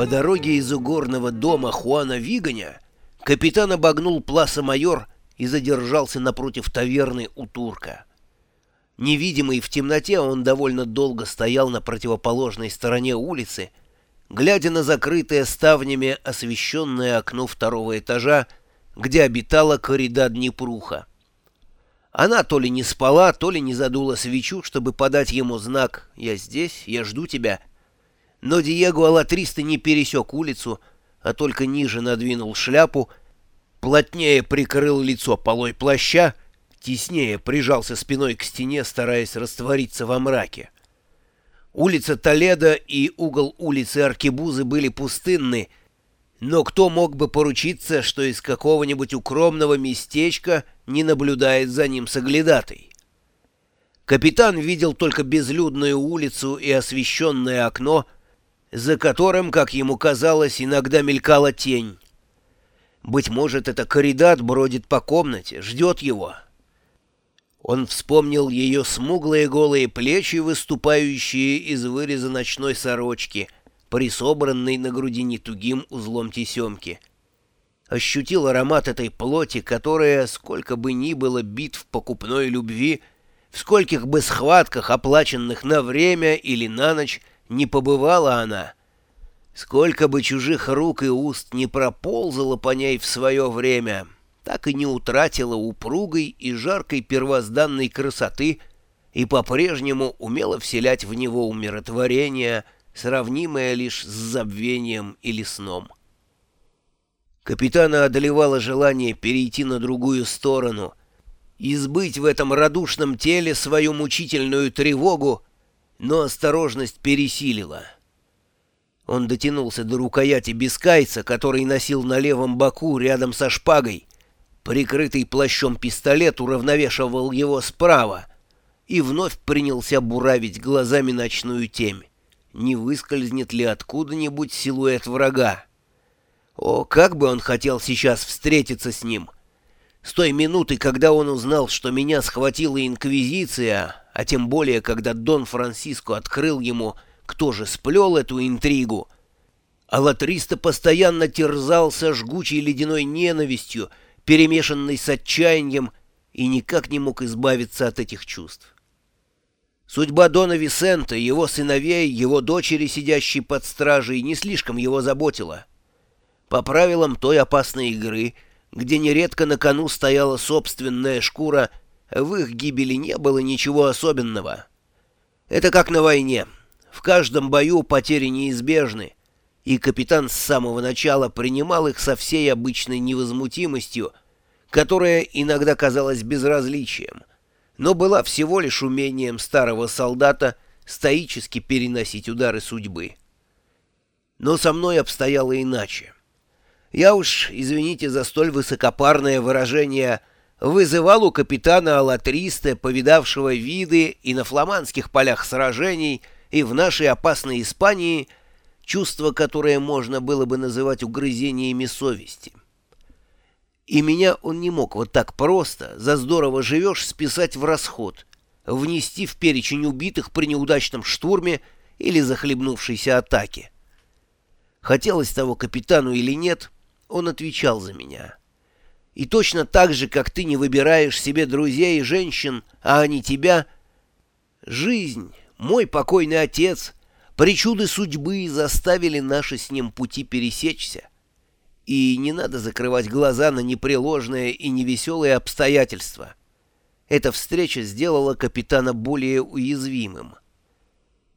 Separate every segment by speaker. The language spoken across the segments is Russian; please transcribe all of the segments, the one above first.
Speaker 1: По дороге из угорного дома Хуана Виганя капитан обогнул Пласа-майор и задержался напротив таверны у турка. Невидимый в темноте, он довольно долго стоял на противоположной стороне улицы, глядя на закрытое ставнями освещенное окно второго этажа, где обитала корида Днепруха. Она то ли не спала, то ли не задула свечу, чтобы подать ему знак «Я здесь, я жду тебя», но Диего Алатриста не пересек улицу, а только ниже надвинул шляпу, плотнее прикрыл лицо полой плаща, теснее прижался спиной к стене, стараясь раствориться во мраке. Улица Толедо и угол улицы Аркебузы были пустынны, но кто мог бы поручиться, что из какого-нибудь укромного местечка не наблюдает за ним соглядатой? Капитан видел только безлюдную улицу и освещенное окно — за которым, как ему казалось, иногда мелькала тень. Быть может, это коридат бродит по комнате, ждет его. Он вспомнил ее смуглые голые плечи, выступающие из выреза ночной сорочки, присобранной на грудине тугим узлом тесемки. Ощутил аромат этой плоти, которая, сколько бы ни было битв покупной любви, в скольких бы схватках, оплаченных на время или на ночь, не побывала она. Сколько бы чужих рук и уст не проползало по ней в свое время, так и не утратила упругой и жаркой первозданной красоты и по-прежнему умела вселять в него умиротворение, сравнимое лишь с забвением или сном. Капитана одолевало желание перейти на другую сторону, избыть в этом радушном теле свою мучительную тревогу но осторожность пересилила. Он дотянулся до рукояти бескайца, который носил на левом боку рядом со шпагой. Прикрытый плащом пистолет уравновешивал его справа и вновь принялся буравить глазами ночную темь. Не выскользнет ли откуда-нибудь силуэт врага? О, как бы он хотел сейчас встретиться с ним! С той минуты, когда он узнал, что меня схватила Инквизиция, а тем более, когда Дон Франциско открыл ему, кто же сплел эту интригу. Алатриста постоянно терзался жгучей ледяной ненавистью, перемешанной с отчаянием, и никак не мог избавиться от этих чувств. Судьба Дона Висента, его сыновей, его дочери, сидящей под стражей, не слишком его заботила. По правилам той опасной игры, где нередко на кону стояла собственная шкура, в их гибели не было ничего особенного. Это как на войне. В каждом бою потери неизбежны, и капитан с самого начала принимал их со всей обычной невозмутимостью, которая иногда казалась безразличием, но была всего лишь умением старого солдата стоически переносить удары судьбы. Но со мной обстояло иначе. Я уж, извините за столь высокопарное выражение, вызывал у капитана Алатриста, повидавшего виды и на фламандских полях сражений, и в нашей опасной Испании, чувство, которое можно было бы называть угрызениями совести. И меня он не мог вот так просто, за здорово живешь, списать в расход, внести в перечень убитых при неудачном штурме или захлебнувшейся атаке. Хотелось того капитану или нет, он отвечал за меня. И точно так же, как ты не выбираешь себе друзей и женщин, а они тебя, жизнь, мой покойный отец, причуды судьбы заставили наши с ним пути пересечься. И не надо закрывать глаза на непреложные и невеселые обстоятельства. Эта встреча сделала капитана более уязвимым.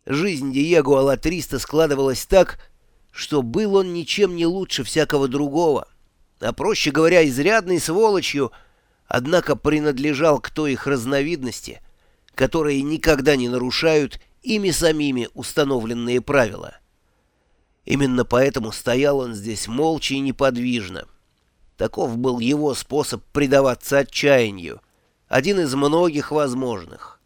Speaker 1: Жизнь Диего Алатриста складывалась так, что был он ничем не лучше всякого другого а проще говоря, изрядной сволочью, однако принадлежал к той их разновидности, которые никогда не нарушают ими самими установленные правила. Именно поэтому стоял он здесь молча и неподвижно. Таков был его способ предаваться отчаянию, один из многих возможных.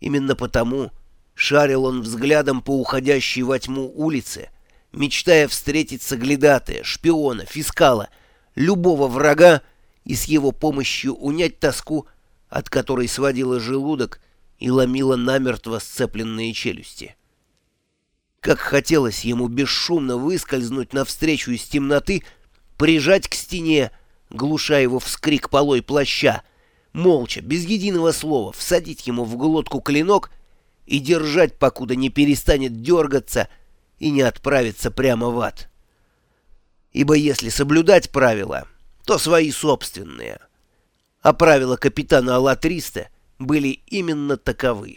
Speaker 1: Именно потому шарил он взглядом по уходящей во тьму улице, мечтая встретить соглядатая, шпиона, фискала, любого врага и с его помощью унять тоску, от которой сводила желудок и ломила намертво сцепленные челюсти. Как хотелось ему бесшумно выскользнуть навстречу из темноты, прижать к стене, глуша его вскрик полой плаща, молча, без единого слова, всадить ему в глотку клинок и держать, покуда не перестанет дергаться и не отправиться прямо в ад. Ибо если соблюдать правила, то свои собственные. А правила капитана Аллатриста были именно таковы.